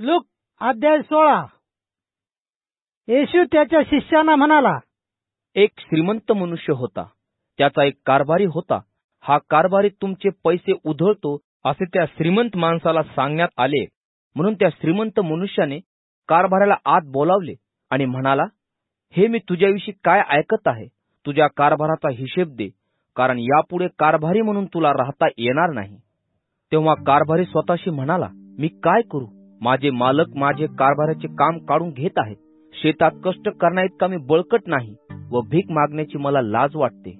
Look अध्याय सोळा. येशू त्याच्या शिष्यांना म्हणाला एक श्रीमंत मनुष्य होता. त्याचा एक कारभारी होता. हा कारभारी तुमचे पैसे उधळतो असे त्या श्रीमंत माणसाला सांगण्यात आले. म्हणून त्या श्रीमंत मनुष्याने कारभाराला आत बोलावले आणि म्हणाला हे मी तुझ्याविषयी काय ऐकत आहे? तुझ्या कारभाराचा हिशेब दे कारण यापुढे कारभारी म्हणून तुला राहता येणार नाही. तेव्हा कारभारी स्वतःशी म्हणाला मी काय करू? माझे मालक माझे कारभाराचे काम काढून घेत आहेत. शेतात कष्ट करण्याइतका मी बळकट नाही व भीक मागण्याची मला लाज वाटते.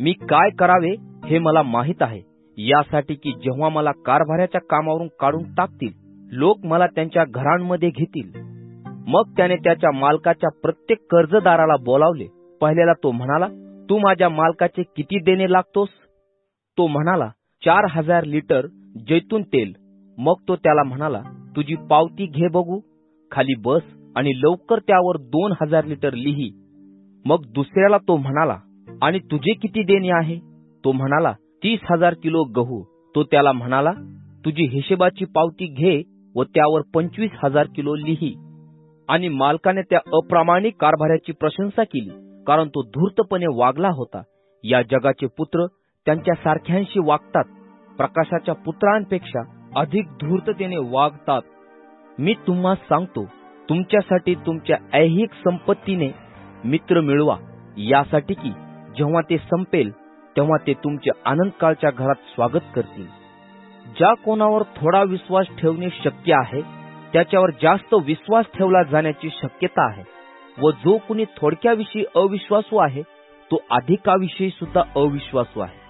मी काय करावे हे मला माहीत आहे. यासाठी की जेव्हा मला कारभाराच्या कामावरून काढून टाकतील लोक मला त्यांच्या घरांमध्ये घेतील. मग त्याने त्याच्या मालकाच्या प्रत्येक कर्जदाराला बोलावले. पहिल्याला तो म्हणाला तू माझ्या मालकाचे किती देणे लागतोस? तो म्हणाला चार हजार लिटर जैतून तेल. मग तो त्याला म्हणाला तुझी पावती घे बघू. खाली बस आणि लवकर त्यावर दोन हजार लिटर लिही. मग दुसऱ्याला तो म्हणाला आणि तुझे किती देणे आहे? तो म्हणाला तीस हजार किलो गहू. तो त्याला म्हणाला तुझी हिशेबाची पावती घे व त्यावर पंचवीस हजार किलो लिही. आणि मालकाने त्या अप्रामाणिक कारभाऱ्याची प्रशंसा केली कारण तो धूर्तपणे वागला होता. या जगाचे पुत्र त्यांच्या सारख्यांशी वागतात. प्रकाशाच्या पुत्रांपेक्षा अधिक धूर्ततेने वागतात. मी तुम्हा सांगतो तुमच्यासाठी तुमच्या ऐहिक संपत्तीने मित्र मिळवा. यासाठी की जेव्हा ते संपेल तेव्हा ते तुमच्या आनंद काळच्या घरात स्वागत करतील. ज्या कोणावर थोडा विश्वास ठेवणे शक्य आहे त्याच्यावर जास्त विश्वास ठेवला जाण्याची शक्यता आहे व जो कुणी थोडक्याविषयी अविश्वासू आहे तो अधिकाविषयी सुद्धा अविश्वासू आहे.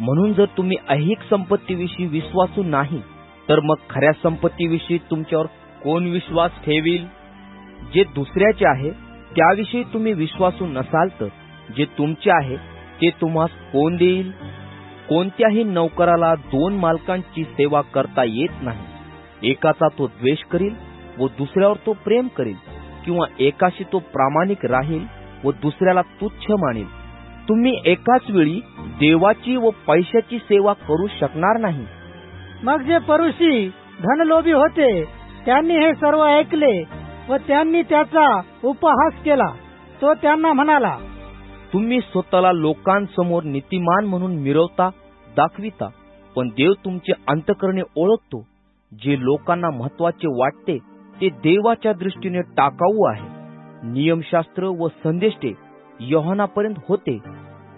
म्हणून जर तुम्ही ऐहिक संपत्तीविषयी विश्वासू नाही तर मग खऱ्या संपत्तीविषयी तुमच्यावर कोण विश्वास ठेवील? जे दुसऱ्याचे आहे त्याविषयी तुम्ही विश्वासू नसाल तर जे तुमचे आहे ते तुम्हास कोण देईल? कोणत्याही नौकराला दोन मालकांची सेवा करता येत नाही. एकाचा तो द्वेष करील व दुसऱ्यावर तो प्रेम करील किंवा एकाशी तो प्रामाणिक राहील व दुसऱ्याला तुच्छ मानेल. तुम्ही एकाच वेळी देवाची व पैशाची सेवा करू शकणार नाही. मग जे परुषी धनलोभी होते त्यांनी हे सर्व ऐकले व त्यांनी त्याचा उपहास केला. तो त्यांना म्हणाला तुम्ही स्वतःला लोकांसमोर नीतिमान म्हणून मिरवता दाखविता पण देव तुमचे अंतकरणे ओळखतो. जे लोकांना महत्त्वाचे वाटते ते देवाच्या दृष्टीने टाकाऊ आहे. नियमशास्त्र व संदेष्टे योहनापर्यंत होते.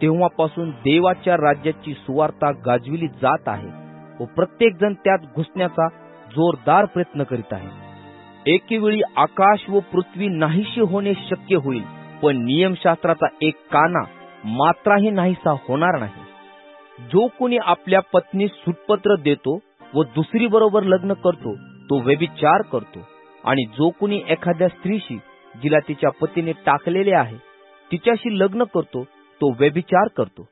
तेव्हापासून देवाच्या राज्याची सुवार्ता गाजविली जात आहे व प्रत्येक जण त्यात घुसण्याचा जोरदार प्रयत्न करीत आहे. एकेवेळी आकाश व पृथ्वी नाहीशी होणे शक्य होईल पण नियमशास्त्राचा एक काना मात्राही नाहीसा होणार नाही. जो कोणी आपल्या पत्नीस सुटपत्र देतो व दुसरी बरोबर लग्न करतो तो व्यभिचार करतो. आणि जो कोणी एखाद्या स्त्रीशी जिला तिच्या पतीने टाकलेले आहे तिच्याशी लग्न करतो तो व्यभिचार करतो.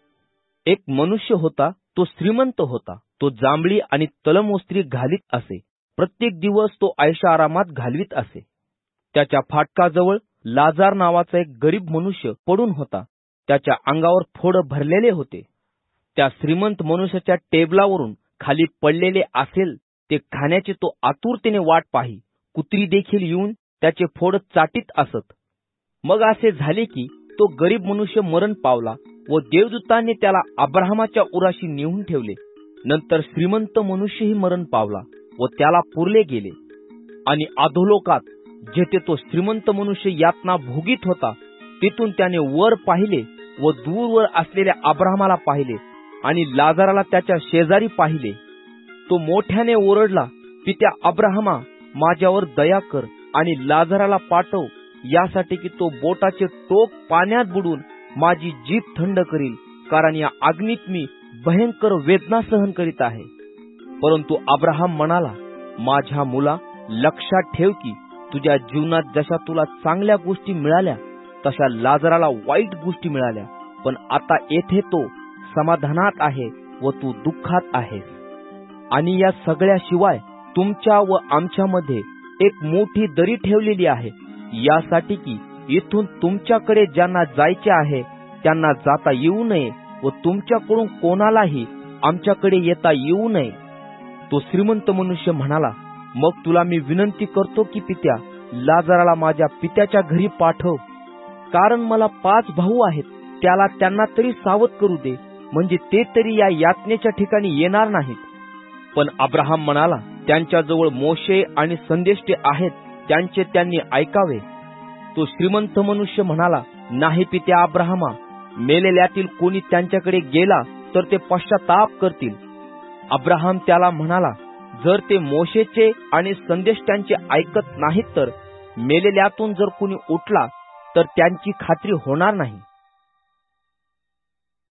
एक मनुष्य होता तो श्रीमंत होता तो जांभळी आणि तलमोस्त्री घालीत असे. प्रत्येक दिवस तो आयशा आरामात घालवीत असे. त्याच्या फाटकाजवळ लाजार नावाचा एक गरीब मनुष्य पडून होता. त्याच्या अंगावर फोड भरलेले होते. त्या श्रीमंत मनुष्याच्या टेबलावरून खाली पडलेले असेल ते खाण्याची तो आतुरतेने वाट पाही. कुत्री देखील येऊन त्याचे फोड चाटीत असत. मग असे झाले की तो गरीब मनुष्य मरण पावला व देवदूतांनी त्याला अब्राहमाच्या उराशी नेऊन ठेवले. नंतर श्रीमंत मनुष्यही मरण पावला. व त्याला पुरले गेले. आणि अधोलोकात जेथे तो श्रीमंत मनुष्य यातना भोगीत होता तिथून त्याने वर पाहिले व दूरवर असलेल्या अब्राहमाला पाहिले आणि लाजाराला त्याच्या शेजारी पाहिले. तो मोठ्याने ओरडला की त्या अब्राहमा माझ्यावर दया कर आणि लाजाराला पाठव यासाठी की तो बोटाचे टोक पाण्यात बुडून माझी जीभ थंड करील कारण या अग्नीत मी भयंकर वेदना सहन करीत आहे. परंतु अब्राहम म्हणाला माझ्या मुला लक्षात ठेव की तुझ्या जीवनात जशा तुला चांगल्या गोष्टी मिळाल्या तशा लाजराला वाईट गोष्टी मिळाल्या. पण आता येथे तो समाधानात आहे व तू दुःखात आहेस. आणि या सगळ्याशिवाय तुमच्या व आमच्यामध्ये एक मोठी दरी ठेवलेली आहे. यासाठी की इथून तुमच्याकडे ज्यांना जायचे आहे त्यांना जाता येऊ नये व तुमच्याकडून कोणालाही आमच्याकडे येता येऊ नये. तो श्रीमंत मनुष्य म्हणाला मग तुला मी विनंती करतो की पित्या लाजाराला माझ्या पित्याच्या घरी पाठव. कारण मला पाच भाऊ आहेत त्याला त्यांना तरी सावध करू दे म्हणजे ते तरी या यातनेच्या ठिकाणी येणार नाहीत. पण अब्राहम म्हणाला त्यांच्याजवळ मोशे आणि संदेष्टे आहेत त्यांचे त्यांनी ऐकावे. तो श्रीमंत मनुष्य म्हणाला नाही पित्या अब्राहमा मेलेल्यातील कोणी त्यांच्याकडे गेला तर ते पश्चाताप करतील. अब्राहम त्याला म्हणाला जर ते मोशेचे आणि संदेष्टांचे ऐकत नाहीत तर मेलेल्यातून जर कुणी उठला तर त्यांची खात्री होणार नाही.